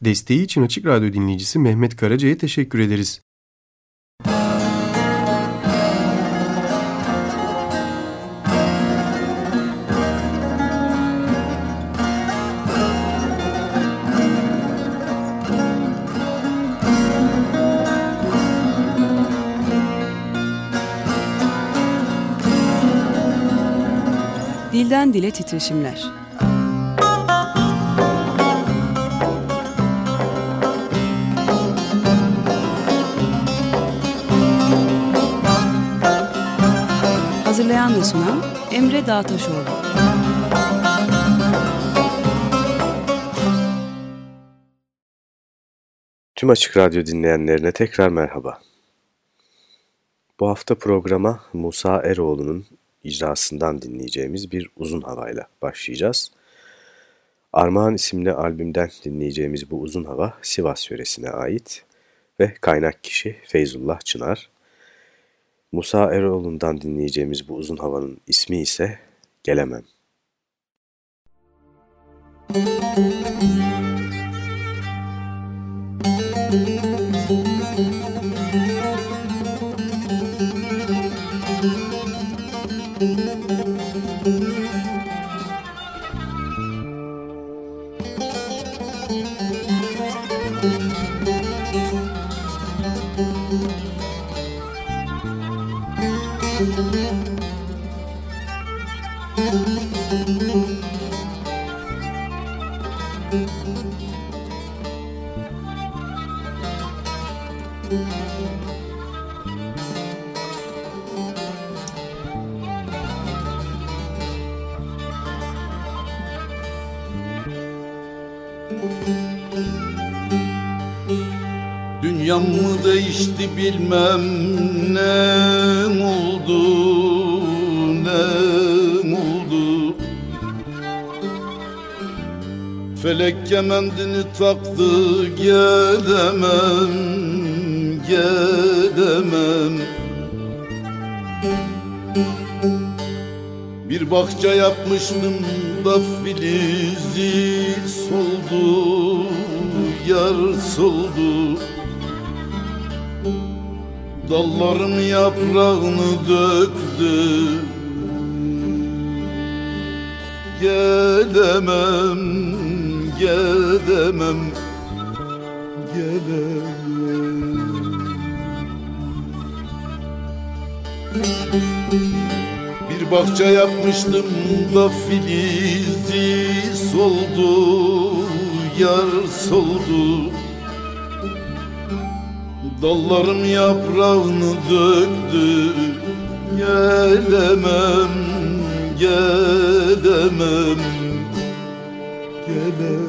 Desteği için Açık Radyo dinleyicisi Mehmet Karaca'ya teşekkür ederiz. Dilden Dile Titreşimler Hazırlayan ve sunan Emre Dağtaşoğlu. Tüm Açık Radyo dinleyenlerine tekrar merhaba. Bu hafta programa Musa Eroğlu'nun icrasından dinleyeceğimiz bir uzun havayla başlayacağız. Armağan isimli albümden dinleyeceğimiz bu uzun hava Sivas yöresine ait ve kaynak kişi Feyzullah Çınar. Musa Eroğlu'ndan dinleyeceğimiz bu uzun havanın ismi ise Gelemem. Müzik Dünyam mı değişti bilmem ne oldu Felek kemendini taktı gelemem gelemem. Bir bahçe yapmıştım da filizi soldu Yar soldu. Dallarım yaprağını döktü Gelemem, gelemem, gelemem Bir bahçe yapmıştım da filizi soldu Yar soldu. Dallarım yaprağını döktü Gelemem, gelemem Gelemem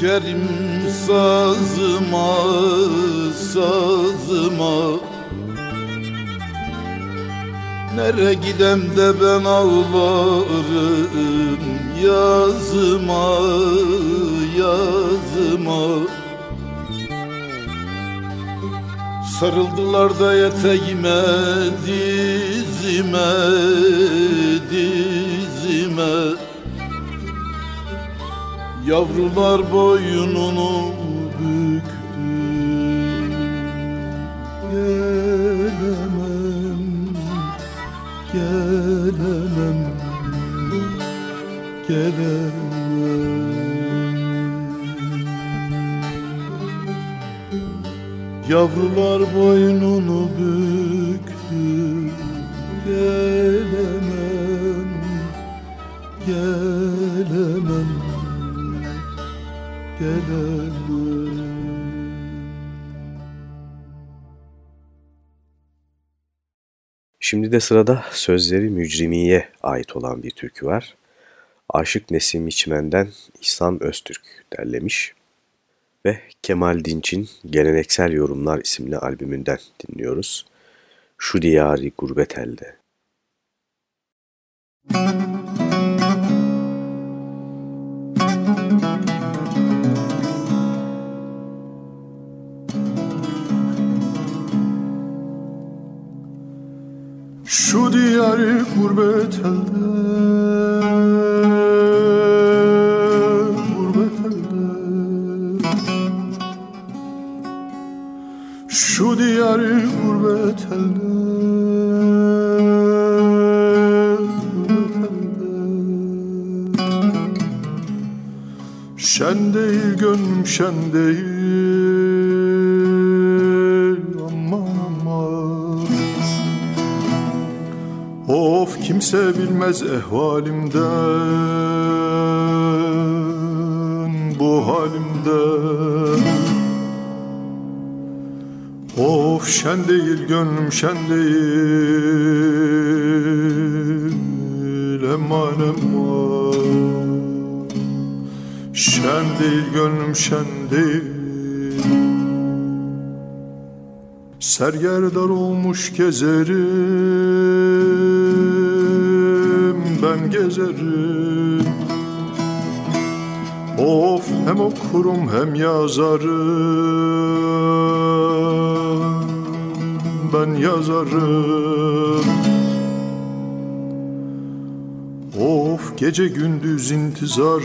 dökerim sazıma, sazıma. Nere gidem de ben ağlarım yazıma, yazıma. Sarıldılar da eteğime, dizime, dizime Yavrular boynunu büktü. Gelemem, gelemem, gelemem. Yavrular boynunu Şimdi de sırada sözleri Mücrimiye ait olan bir türkü var. Aşık Nesim İçmen'den İhsan Öztürk derlemiş ve Kemal Dinç'in Geleneksel Yorumlar isimli albümünden dinliyoruz. Şu diyari gurbet elde. Şu diyarı gurbet elde Gurbet elde. Şu elde Gurbet elde. Şen değil gönlüm şen değil kimse bilmez ehvalimden Bu halimden. Of şen değil gönlüm şen değil Eman eman. Şen değil gönlüm şen değil. Sergerdar olmuş gezerim Ben gezerim Of hem okurum hem yazarım. Ben yazarım. Of gece gündüz intizarım.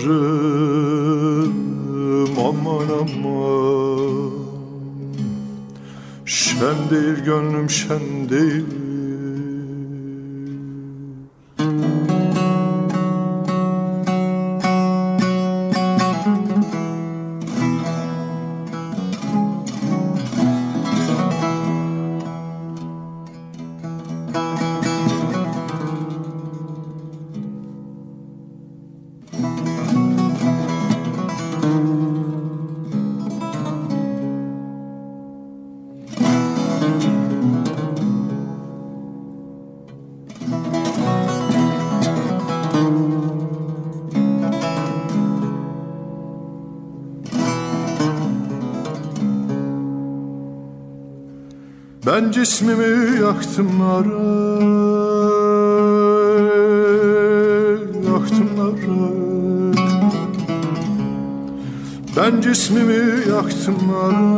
Aman aman. Şen değil gönlüm şen değil cismimi yaktım nara. Yaktım nara. Ben cismimi yaktım nara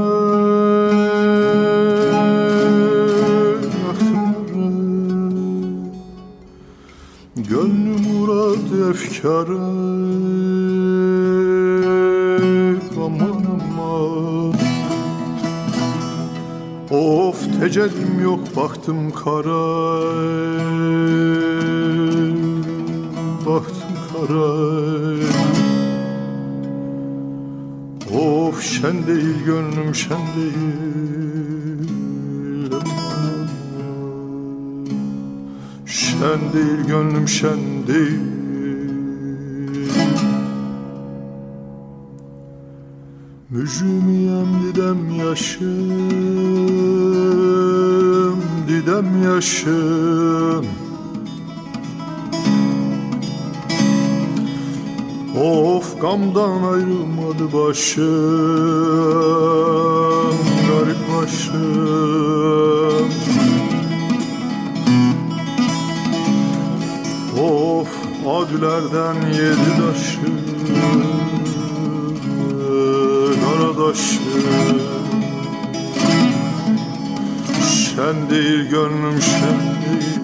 yok baktım kara Baktım kara Of şen değil gönlüm şen değil. Şen değil gönlüm şen değil. Mücrümiyem didem yaşım Didem yaşım. Of gamdan ayrılmadı başım Garip başım. Of adülerden yedi taşım Karadaşım Şen değil gönlüm şen değil.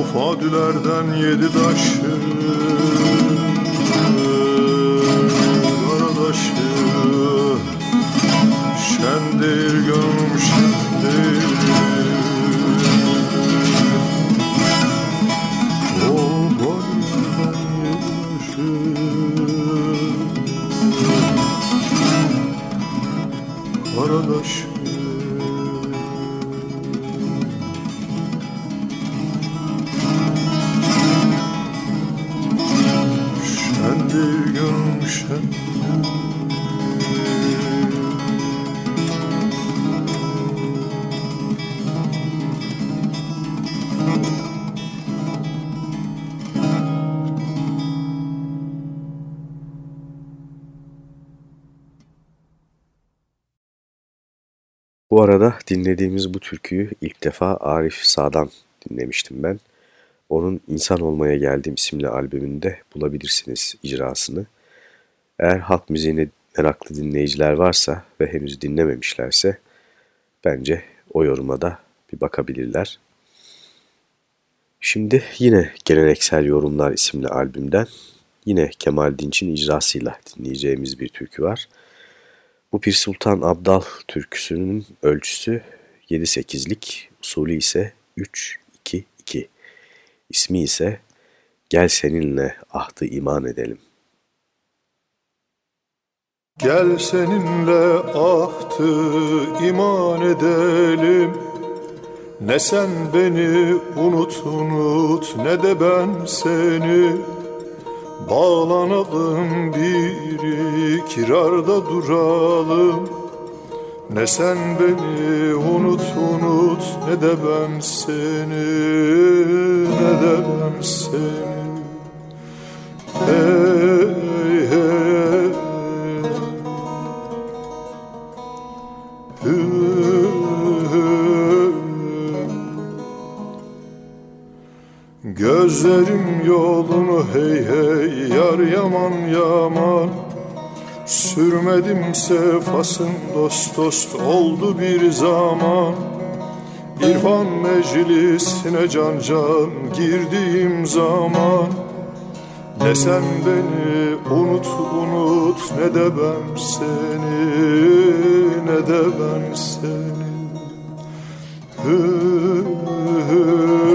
Of adülerden yedi taşı. Karadaşı. Şen değil gönlüm şen değil Karadaşı Bu arada dinlediğimiz bu türküyü ilk defa Arif Sağ'dan dinlemiştim ben. Onun İnsan Olmaya Geldim isimli albümünde bulabilirsiniz icrasını. Eğer halk müziğine meraklı dinleyiciler varsa ve henüz dinlememişlerse bence o yoruma da bir bakabilirler. Şimdi yine Geleneksel Yorumlar isimli albümden yine Kemal Dinç'in icrasıyla dinleyeceğimiz bir türkü var. Bu Pir Sultan Abdal türküsünün ölçüsü 7-8'lik, usulü ise 3-2-2. İsmi ise Gel seninle ahtı iman edelim. Gel seninle ahtı iman edelim Ne sen beni unut unut ne de ben seni Bağlanalım bir kirarda duralım. Ne sen beni unut unut ne de ben seni Ne de ben seni. Hey Gözlerim yolunu hey hey yar yaman yaman. Sürmedim sefasın dost dost oldu bir zaman. İrfan meclisine can can girdiğim zaman. Ne sen beni unut unut ne de ben seni Ne de ben seni. Hı, hı, Bir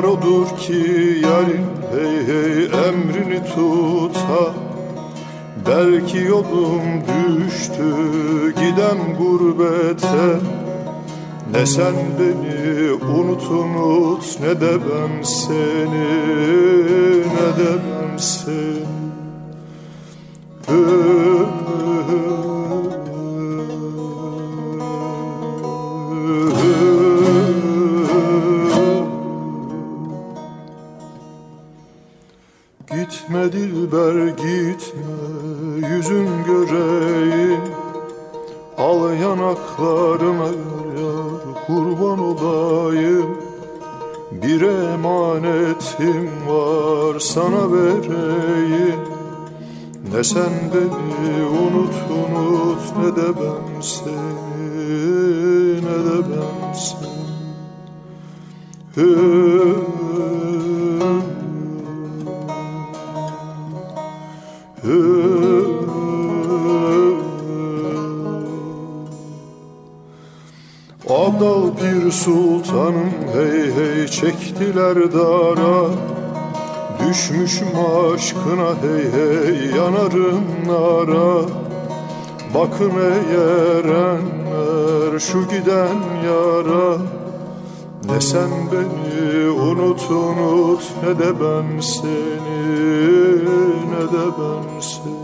Yar odur ki yarın hey hey emrini tuta. Belki yolum düştü gidem gurbete. Ne sen beni unut unut ne de ben seni Ne de ben seni Hı, Abdal bir sultanım hey hey çektiler dara. Düşmüşüm aşkına hey hey yanarım nara. Bakın eğerenler şu giden yara. Ne sen beni unut unut ne de ben seni Ne de ben seni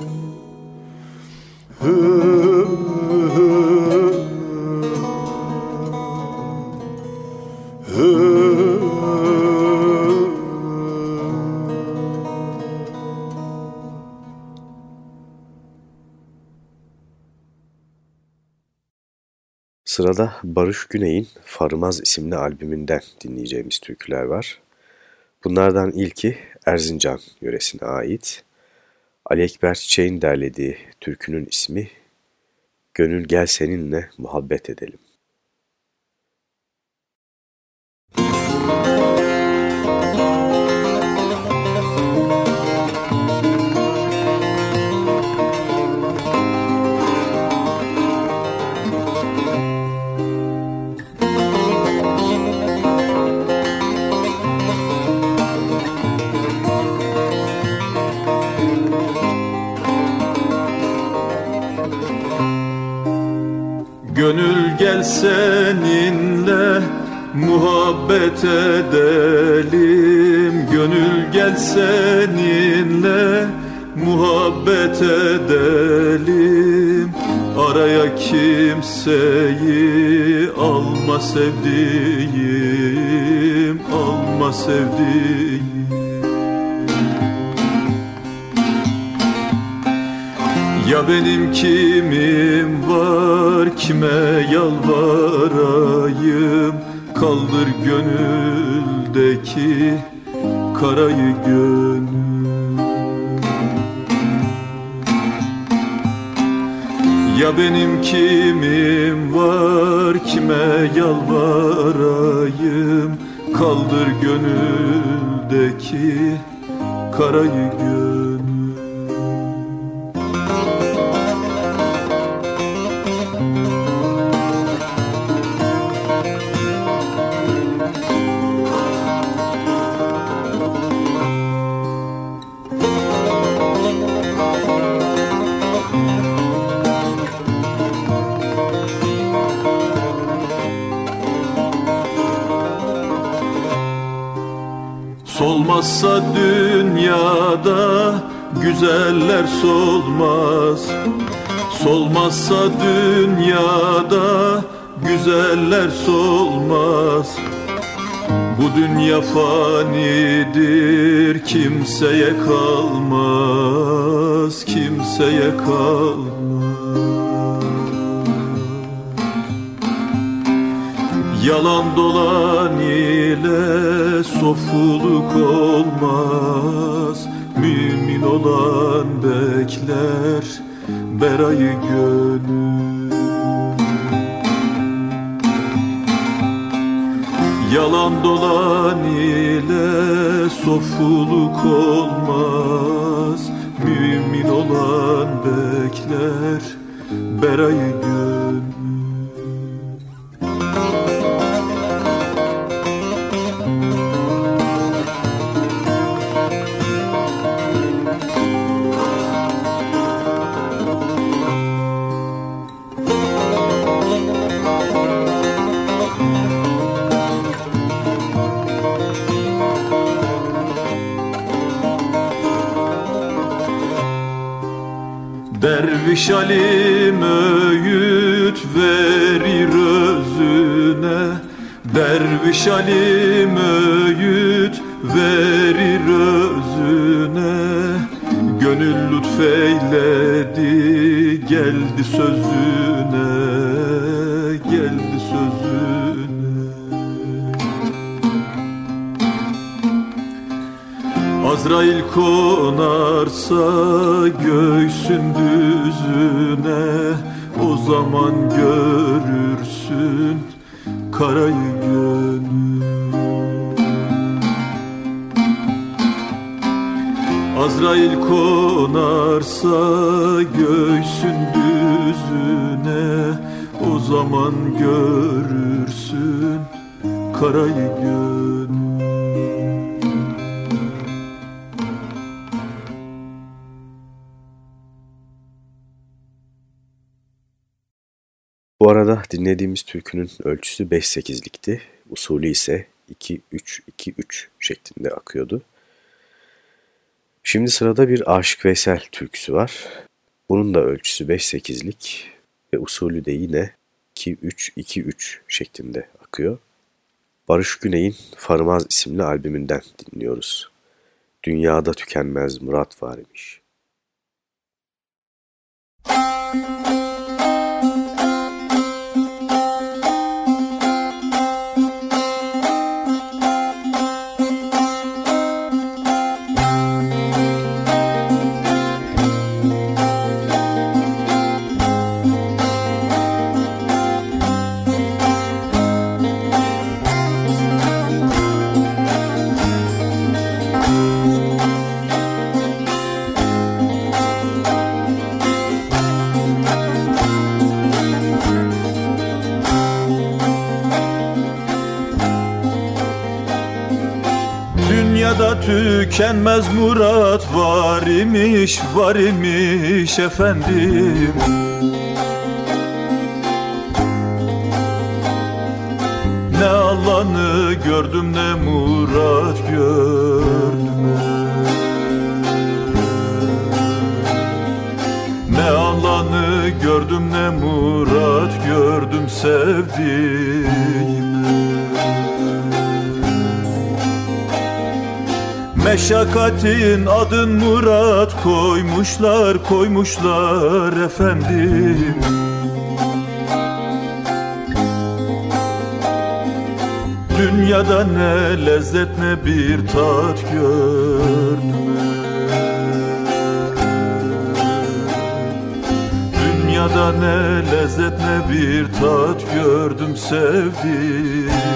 Sırada Barış Güney'in Farımaz isimli albümünden dinleyeceğimiz türküler var. Bunlardan ilki Erzincan yöresine ait. Ali Ekber Çiçek'in derlediği türkünün ismi Gönül Gel Seninle Muhabbet Edelim. Gül gel seninle muhabbet edelim. Gönül gel seninle muhabbet edelim. Araya kimseyi alma sevdiğim Alma sevdiğim. Ya benim kimim var kime yalvarayım? Kaldır gönüldeki karayı gönül. Ya benim kimim var kime yalvarayım? Kaldır gönüldeki karayı gönül Solmazsa dünyada güzeller solmaz. Solmazsa dünyada güzeller solmaz. Bu dünya fanidir kimseye kalmaz Kimseye kalmaz Yalan dolan ile sofuluk olmaz. Mümin olan bekler berayı gönül. Yalan dolan ile sofuluk olmaz. Mümin olan bekler berayı gönül Derviş alim öğüt verir özüne. Derviş alim öğüt verir özüne. Gönül lütfeyledi geldi sözüne Azrail konarsa göğsün düzüne O zaman görürsün karayı gönül. Azrail konarsa göğsün düzüne O zaman görürsün karayı gönül Bu arada dinlediğimiz türkünün ölçüsü 5-8'likti. Usulü ise 2-3-2-3 şeklinde akıyordu. Şimdi sırada bir Aşık Veysel türküsü var. Bunun da ölçüsü 5-8'lik ve usulü de yine 2-3-2-3 şeklinde akıyor. Barış Güney'in Farmaz isimli albümünden dinliyoruz. Dünyada tükenmez murat var imiş. Tükenmez murat var imiş, var imiş efendim. Ne al alanı gördüm ne murat gördüm. Ne alanı gördüm ne murat gördüm sevdiğim Meşakkatin adın Murat koymuşlar koymuşlar efendim. Dünyada ne lezzet ne bir tat gördüm. Dünyada ne lezzet ne bir tat gördüm sevdim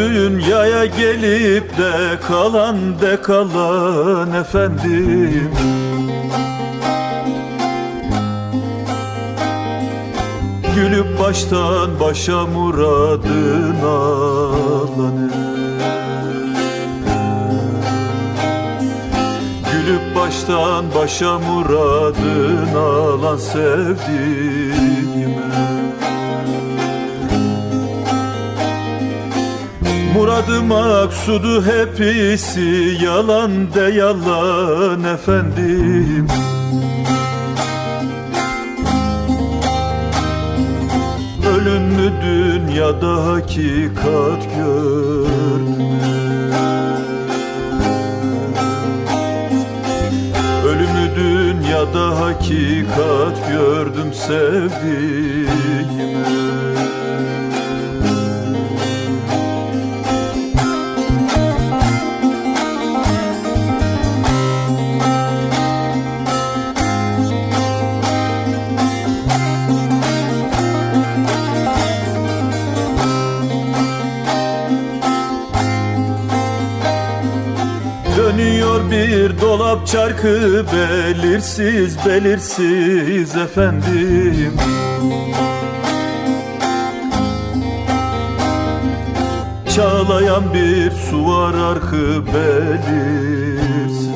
dünyaya gelip de kalan de kalan efendim. Gülüp baştan başa muradın alanı Gülüp baştan başa muradın alan sevdiğime Muradı maksudu hepsi yalan de yalan efendim. Ölüm mü dünyada hakikat gördüm? Ölümü dünyada hakikat gördüm sevdiğime dolap çarkı belirsiz belirsiz efendim. Çağlayan bir su var arkı belirsiz.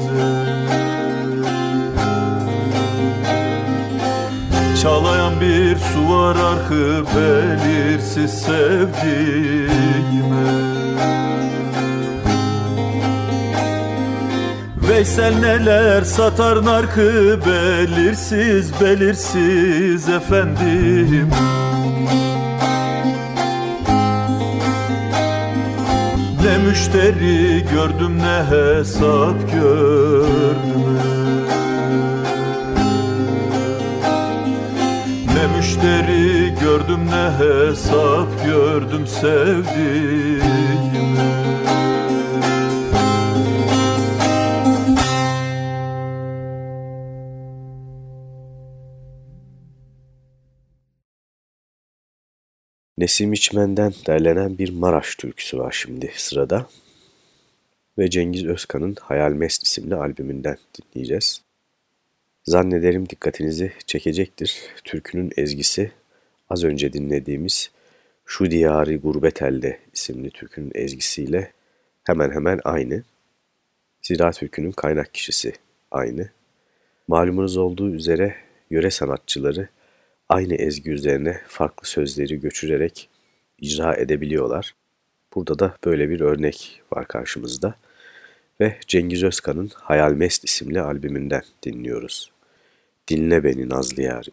Çağlayan bir su var arkı belirsiz sevdiğime Veysel neler satar narkı belirsiz belirsiz efendim. Ne müşteri gördüm ne hesap gördüm. Ne müşteri gördüm ne hesap gördüm sevdiğimi Nesim İçmen'den derlenen bir Maraş türküsü var şimdi sırada. Ve Cengiz Özkan'ın Hayal Mest isimli albümünden dinleyeceğiz. Zannederim dikkatinizi çekecektir. Türkünün ezgisi az önce dinlediğimiz Şu Diyari Gurbet Elde isimli türkünün ezgisiyle hemen hemen aynı. Zira türkünün kaynak kişisi aynı. Malumunuz olduğu üzere yöre sanatçıları aynı ezgi üzerine farklı sözleri göçürerek icra edebiliyorlar. Burada da böyle bir örnek var karşımızda ve Cengiz Özkan'ın Hayal Mest isimli albümünden dinliyoruz. Dinle beni Nazlı Yarim.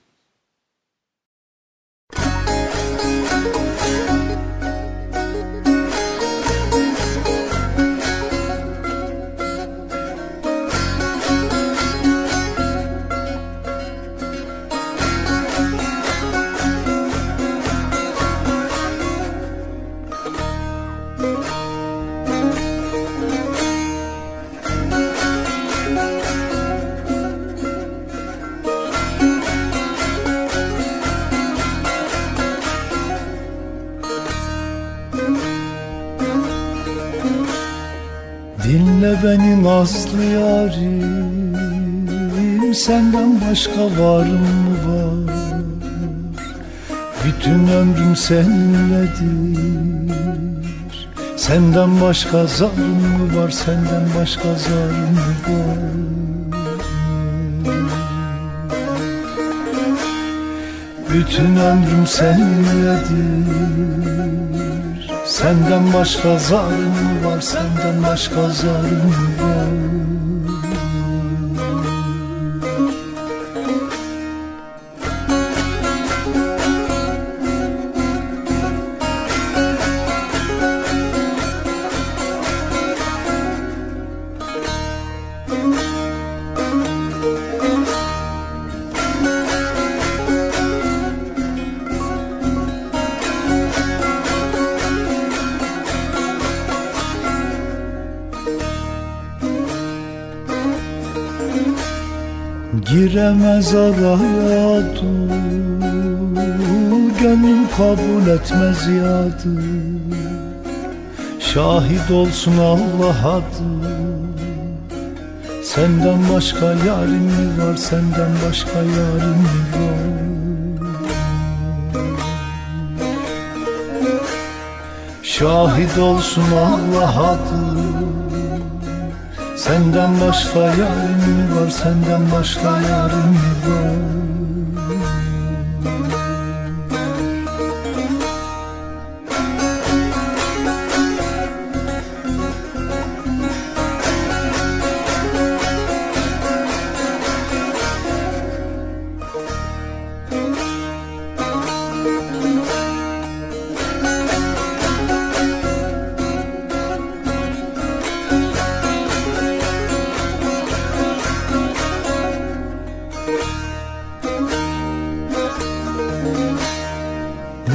Dinle beni nazlı yarim. Senden başka var mı var? Bütün ömrüm seninledir Senden başka zarım mı var? Senden başka zarım mı var? Bütün ömrüm seninledir Senden başka mı var Senden başka mı var Giremez araya dur Gönlüm kabul etmez yadı Şahit olsun Allah adı. Senden başka yarim mi var Senden başka yarim mi var? Şahit olsun Allah adı Senden başka yarim var? Senden başka yarim var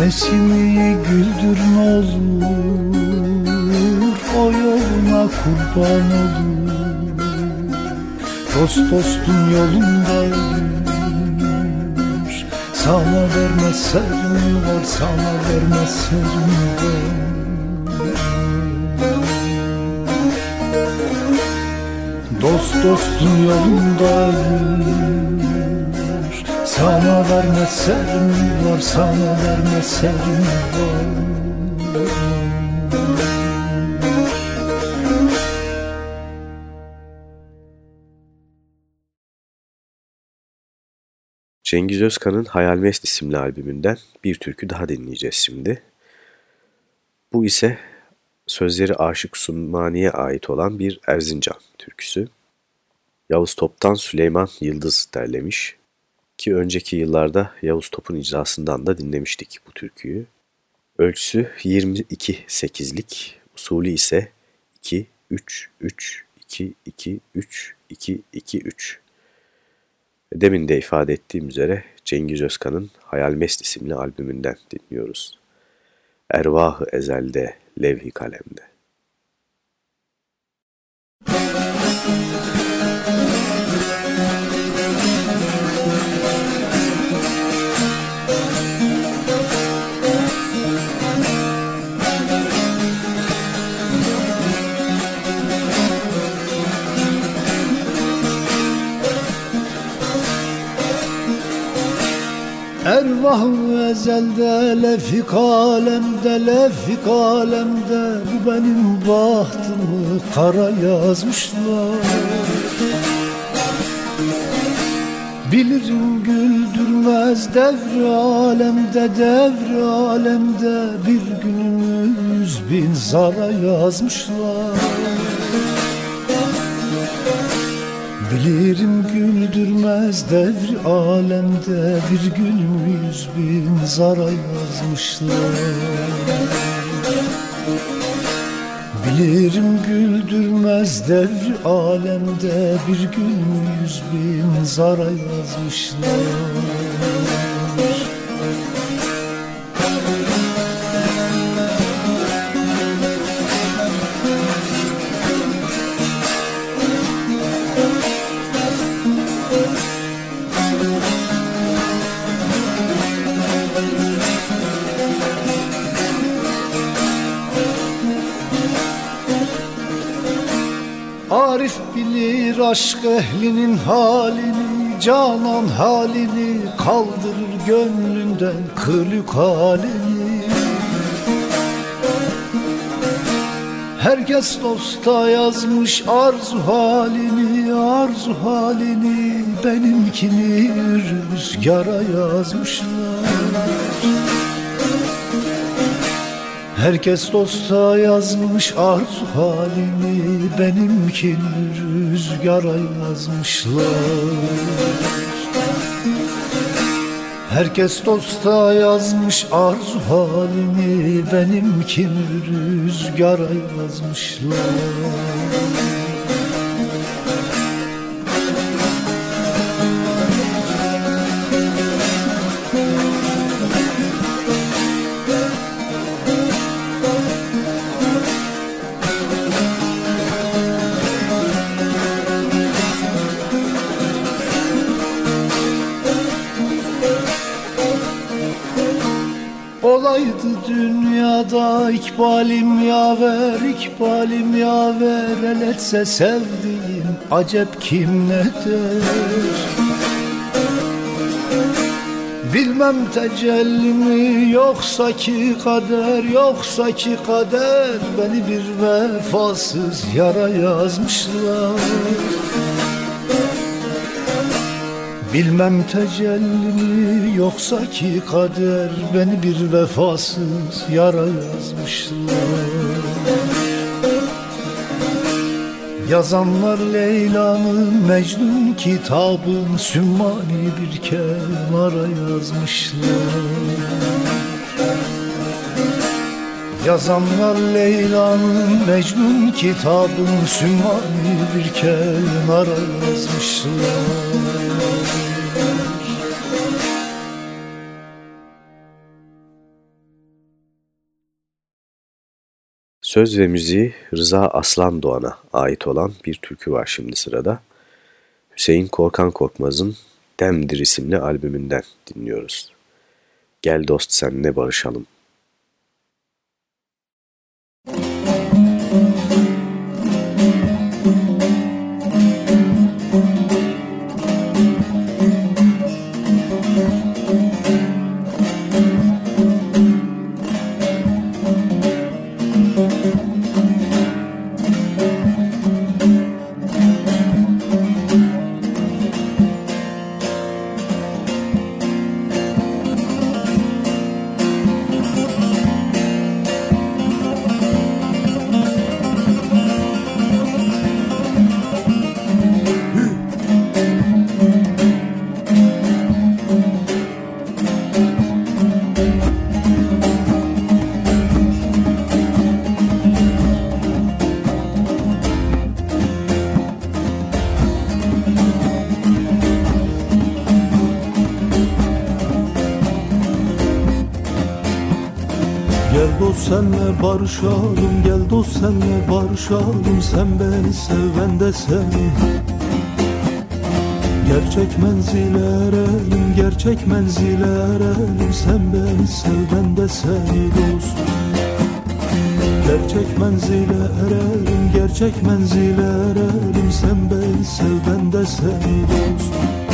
Nesimi güldür ne olur O yoluna kurban olur. Dost dostun yolunda ölür Sana vermez serim var Sana vermez serim var. Dost dostun yolunda ölür sana vermez serim var, sana vermez serim var Cengiz Özkan'ın Hayalmest isimli albümünden bir türkü daha dinleyeceğiz şimdi. Bu ise sözleri Aşık Sunmani'ye ait olan bir Erzincan türküsü. Yavuz Top'tan Süleyman Yıldız derlemiş. Ki önceki yıllarda Yavuz Top'un icrasından da dinlemiştik bu türküyü. Ölçüsü 22-8'lik, usulü ise 2-3-3-2-2-3-2-2-3. Demin de ifade ettiğim üzere Cengiz Özkan'ın Hayalmest isimli albümünden dinliyoruz. Ervah-ı ezelde, levh-i kalemde. Ervah ezelde lefik alemde lefik alemde Bu benim bahtımı kara yazmışlar. Bilirim güldürmez devri alemde devri alemde. Bir günümüz bin zara yazmışlar Bilirim güldürmez devri alemde Bir gülüm yüz bin zara yazmışlar. Bilirim güldürmez devri alemde Bir gülüm yüz bin zara yazmışlar Arif bilir aşk ehlinin halini canan halini Kaldırır gönlünden kırık halini. Herkes dosta yazmış arzu halini Arzu halini benimkini rüzgara yazmışlar Herkes dosta yazmış arzu halini Benimkini rüzgara yazmışlar. Herkes dosta yazmış arzu halini Benimkini rüzgara yazmışlar ikbalim yaver, ikbalim yaver El etse sevdiğim acep kim ne der Bilmem tecelli mi yoksa ki kader Yoksa ki kader Beni bir vefasız yara yazmışlar Bilmem tecelli mi yoksa ki kader Beni bir vefasız yara yazmışlar. Yazanlar Leyla'nın Mecnun kitabın Sümmani bir kenara yazmışlar Yazanlar Leyla'nın Mecnun kitabın Sümmani bir kenara yazmışlar Söz ve müziği Rıza Aslan Doğan'a ait olan bir türkü var şimdi sırada. Hüseyin Korkan Korkmaz'ın Demdir isimli albümünden dinliyoruz. Gel dost senle barışalım. Barışalım Gel dost senle barışalım Sen beni sev ben de seni. Gerçek menzile erelim Gerçek menzile erelim Sen beni sev ben de seni dost. Gerçek menzile erelim Gerçek menzile erelim Sen beni sev ben de seni dost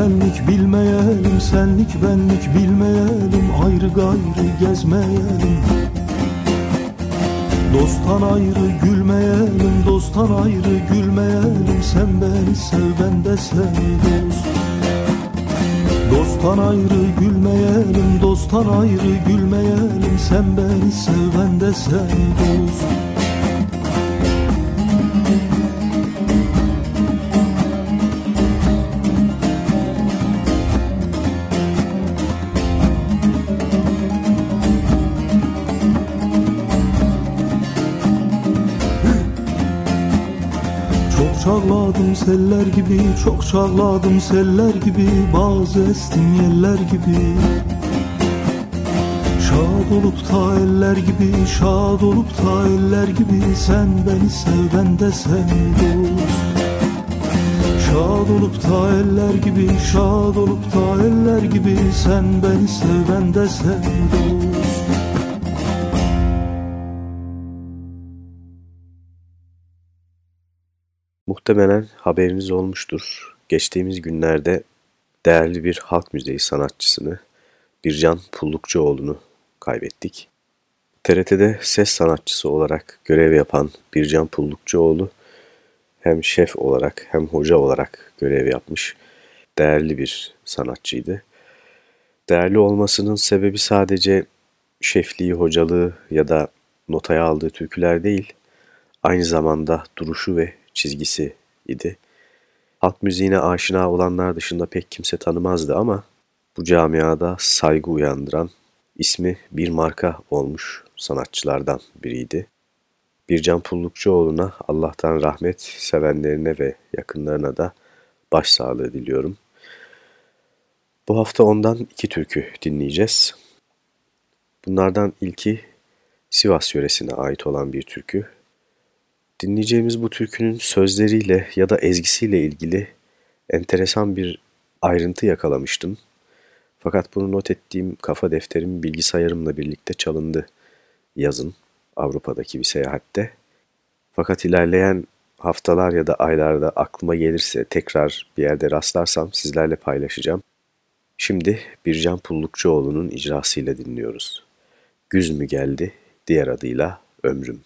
benlik bilmeyelim, senlik benlik bilmeyelim Ayrı gayrı gezmeyelim. Dosttan ayrı gülmeyelim, dosttan ayrı gülmeyelim Sen beni sev ben de seni dost. Dosttan ayrı gülmeyelim, dosttan ayrı gülmeyelim Sen beni sev ben de seni dost çağladım seller gibi, çok çağladım seller gibi Bazı estim yeller gibi. Şad olup ta eller gibi, şad olup ta eller gibi Sen beni sev ben de seni dost. Şad olup da eller gibi Şad olup da eller gibi Sen beni sev ben de sen dost Muhtemelen haberiniz olmuştur. Geçtiğimiz günlerde değerli bir halk müziği sanatçısını Bircan Pullukçuoğlu'nu kaybettik. TRT'de ses sanatçısı olarak görev yapan Bircan Pullukçuoğlu hem şef olarak hem hoca olarak görev yapmış değerli bir sanatçıydı. Değerli olmasının sebebi sadece şefliği, hocalığı ya da notaya aldığı türküler değil, aynı zamanda duruşu ve çizgisi idi. Halk müziğine aşina olanlar dışında pek kimse tanımazdı ama bu camiada saygı uyandıran ismi bir marka olmuş sanatçılardan biriydi. Bircan Pullukçuoğlu'na Allah'tan rahmet, sevenlerine ve yakınlarına da başsağlığı diliyorum. Bu hafta ondan iki türkü dinleyeceğiz. Bunlardan ilki Sivas yöresine ait olan bir türkü. Dinleyeceğimiz bu türkünün sözleriyle ya da ezgisiyle ilgili enteresan bir ayrıntı yakalamıştım. Fakat bunu not ettiğim kafa defterim bilgisayarımla birlikte çalındı yazın Avrupa'daki bir seyahatte. Fakat ilerleyen haftalar ya da aylarda aklıma gelirse tekrar bir yerde rastlarsam sizlerle paylaşacağım. Şimdi Bircan Pullukçuoğlu'nun icrasıyla dinliyoruz. Güz mü geldi, diğer adıyla Ömrüm.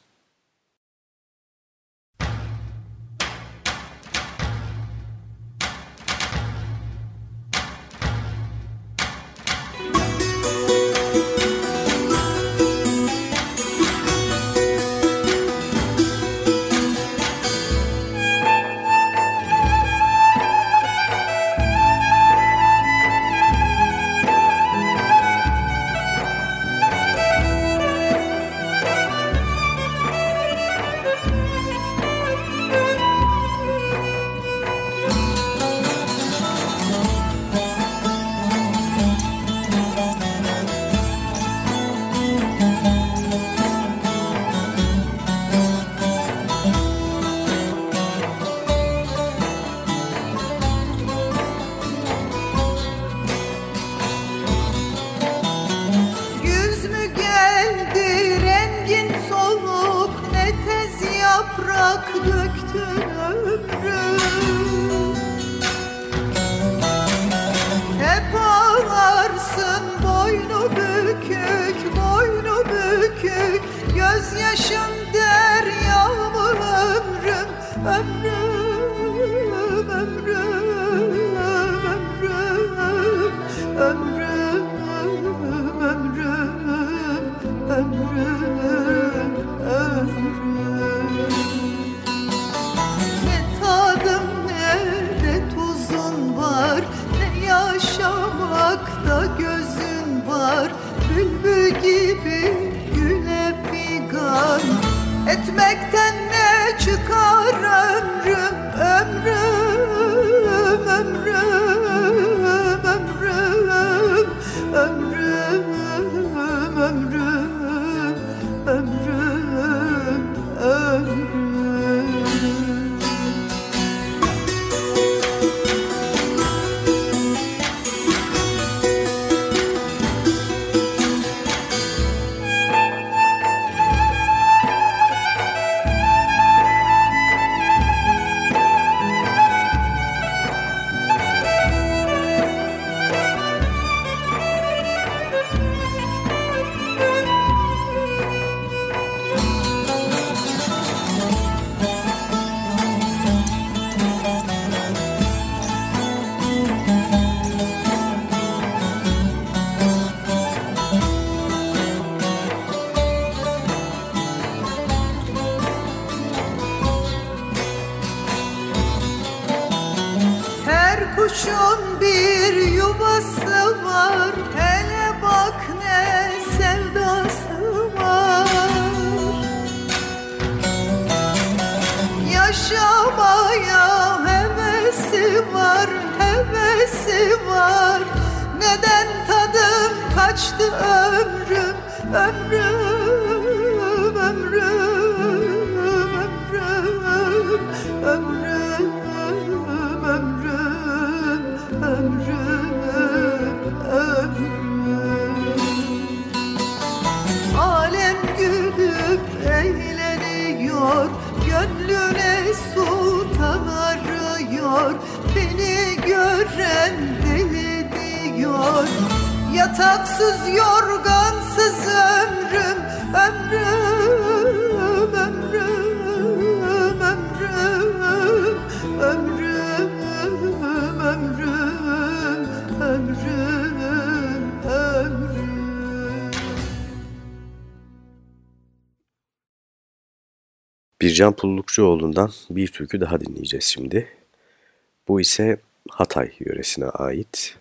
Bircan Pullukçuoğlu'ndan bir türkü daha dinleyeceğiz şimdi. Bu ise Hatay yöresine ait.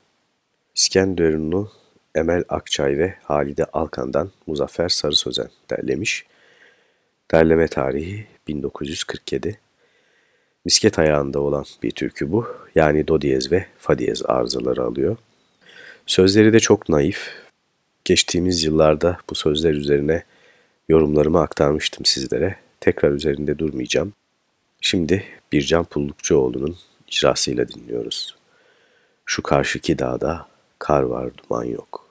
İskenderunlu Emel Akçay ve Halide Alkan'dan Muzaffer Sarı Sözen derlemiş. Derleme tarihi 1947. Misket ayağında olan bir türkü bu. Yani do diyez ve fa diyez arızaları alıyor. Sözleri de çok naif. Geçtiğimiz yıllarda bu sözler üzerine yorumlarımı aktarmıştım sizlere. Tekrar üzerinde durmayacağım. Şimdi Bircan Pullukçuoğlu'nun icrasıyla dinliyoruz. Şu karşıki dağda kar var duman yok.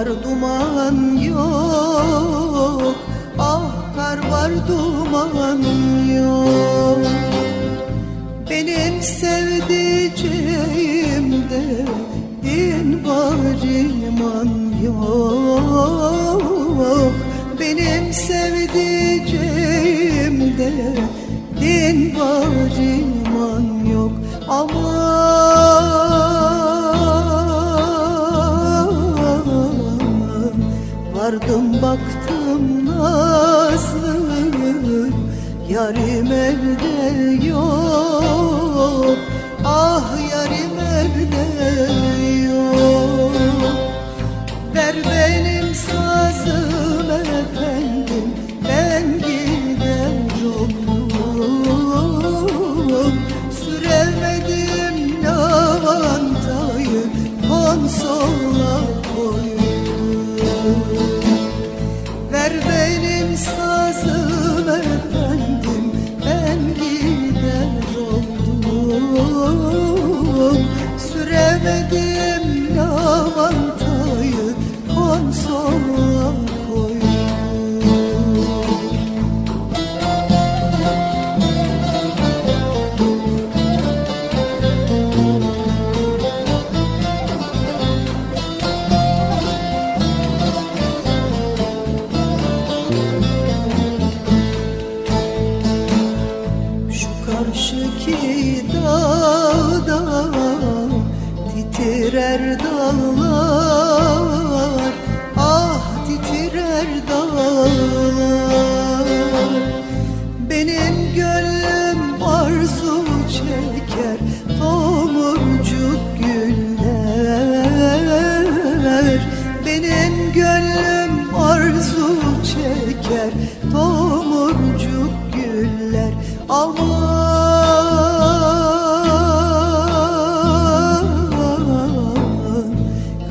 Var duman yok. Ah kar var duman yok. Benim sevdiceğimde din var iman yok. Benim sevdiceğimde din var iman yok. Aman baktım nazlı Yarim evde yok. Ah yarim evde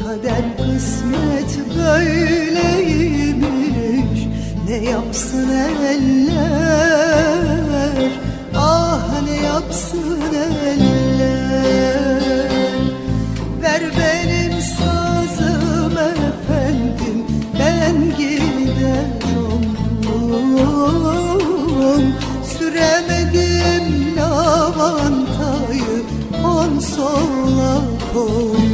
Kader kısmet böyleymiş. Ne yapsın eller? Ah ne yapsın eller Konsola koydum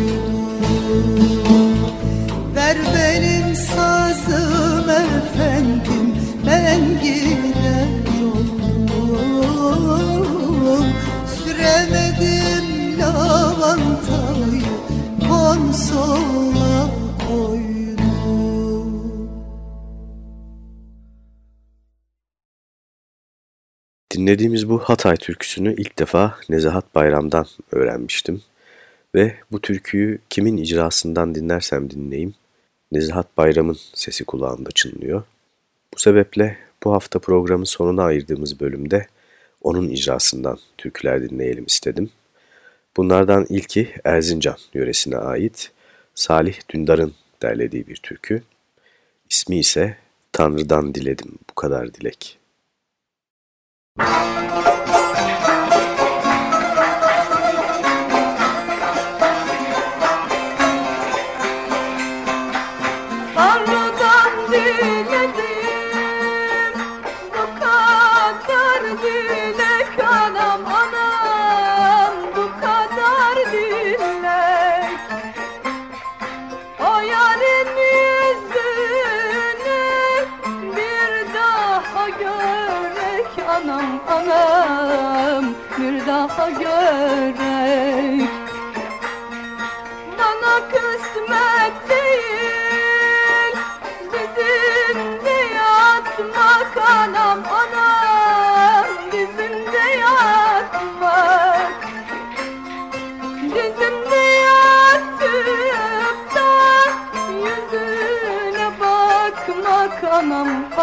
Dinlediğimiz bu Hatay türküsünü ilk defa Nezahat Bayram'dan öğrenmiştim. Ve bu türküyü kimin icrasından dinlersem dinleyeyim, Nezihat Bayram'ın sesi kulağımda çınlıyor. Bu sebeple bu hafta programın sonuna ayırdığımız bölümde onun icrasından türküler dinleyelim istedim. Bunlardan ilki Erzincan yöresine ait Salih Dündar'ın derlediği bir türkü. İsmi ise Tanrı'dan diledim bu kadar dilek. Müzik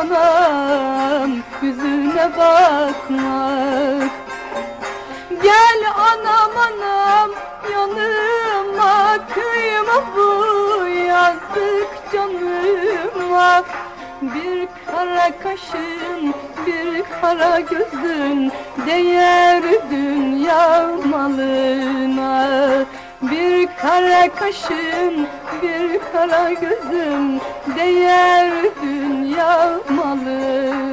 anam yüzüne bakmak. Gel anam anam yanıma kıyma bu yazık canıma Bir kara kaşın bir kara gözün değer dünya malına. Bir kara kaşın bir kara gözüm değer dünya malına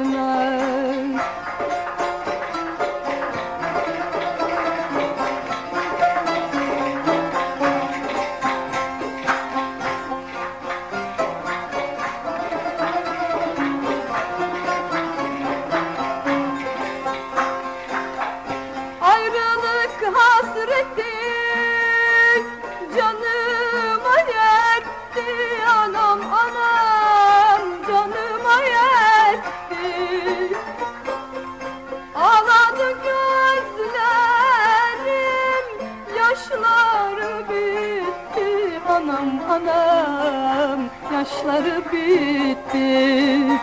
yaşları bitti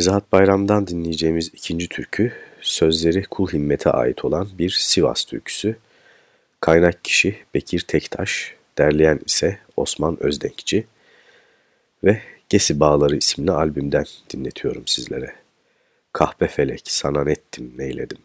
Nezahat Bayram'dan dinleyeceğimiz ikinci türkü, sözleri Kul Himmet'e ait olan bir Sivas türküsü. Kaynak kişi Bekir Tektaş, derleyen ise Osman Özdenkçi ve Gesi Bağları isimli albümden dinletiyorum sizlere. Kahpe felek sana nettim neyledim.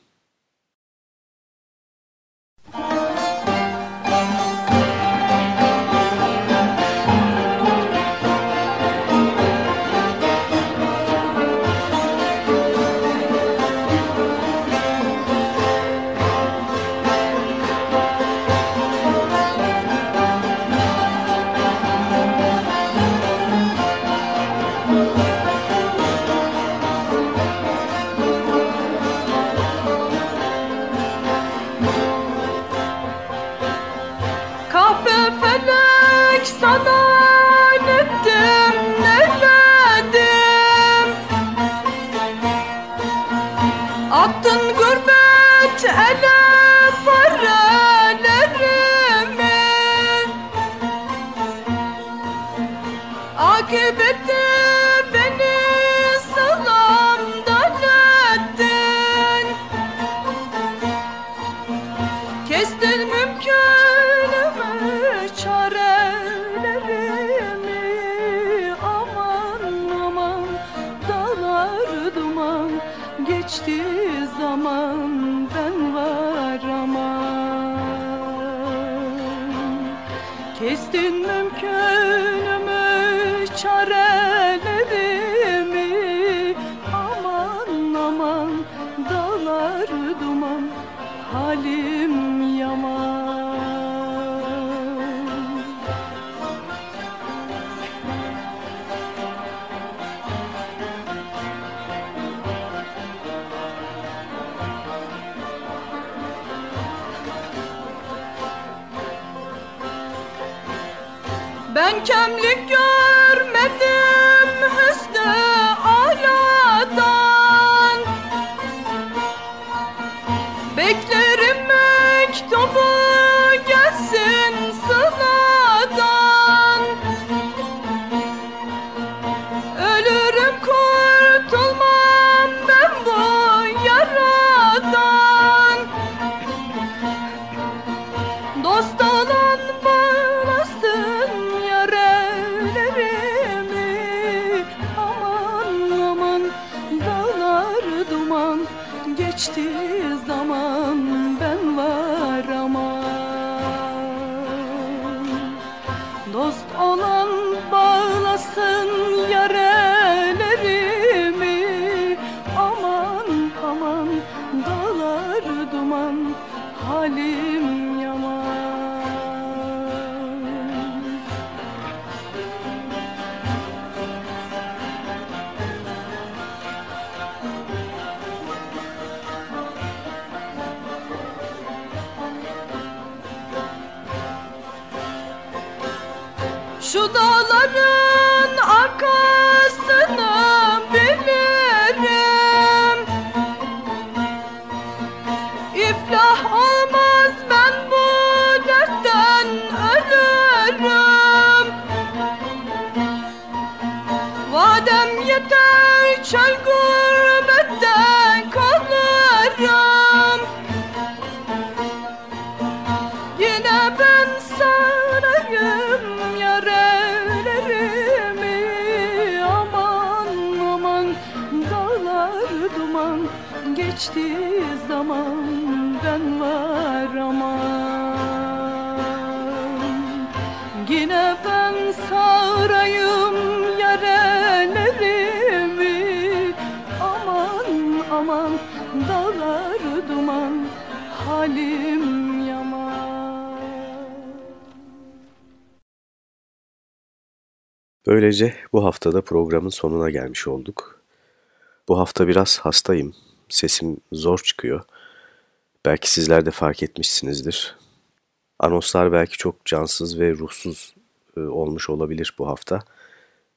Böylece bu haftada programın sonuna gelmiş olduk. Bu hafta biraz hastayım. Sesim zor çıkıyor. Belki sizler de fark etmişsinizdir. Anonslar belki çok cansız ve ruhsuz e, olmuş olabilir bu hafta.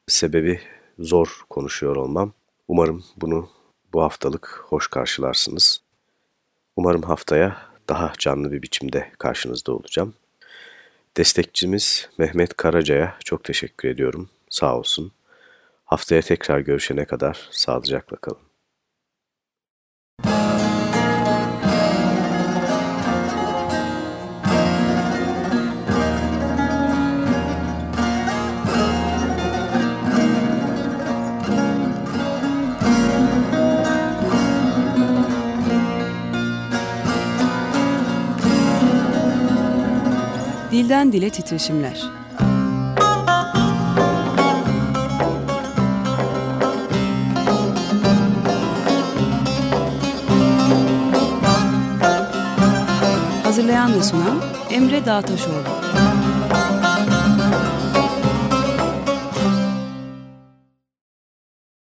Sebebi zor konuşuyor olmam. Umarım bunu bu haftalık hoş karşılarsınız. Umarım haftaya daha canlı bir biçimde karşınızda olacağım. Destekçimiz Mehmet Karaca'ya çok teşekkür ediyorum. Sağ olsun. Haftaya tekrar görüşene kadar sağlıcakla kalın. Dilden dile titreşimler. Hazırlayan ve sunan Emre Dağtaşoğlu.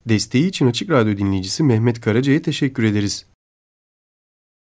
Desteği için Açık Radyo dinleyicisi Mehmet Karaca'ya teşekkür ederiz.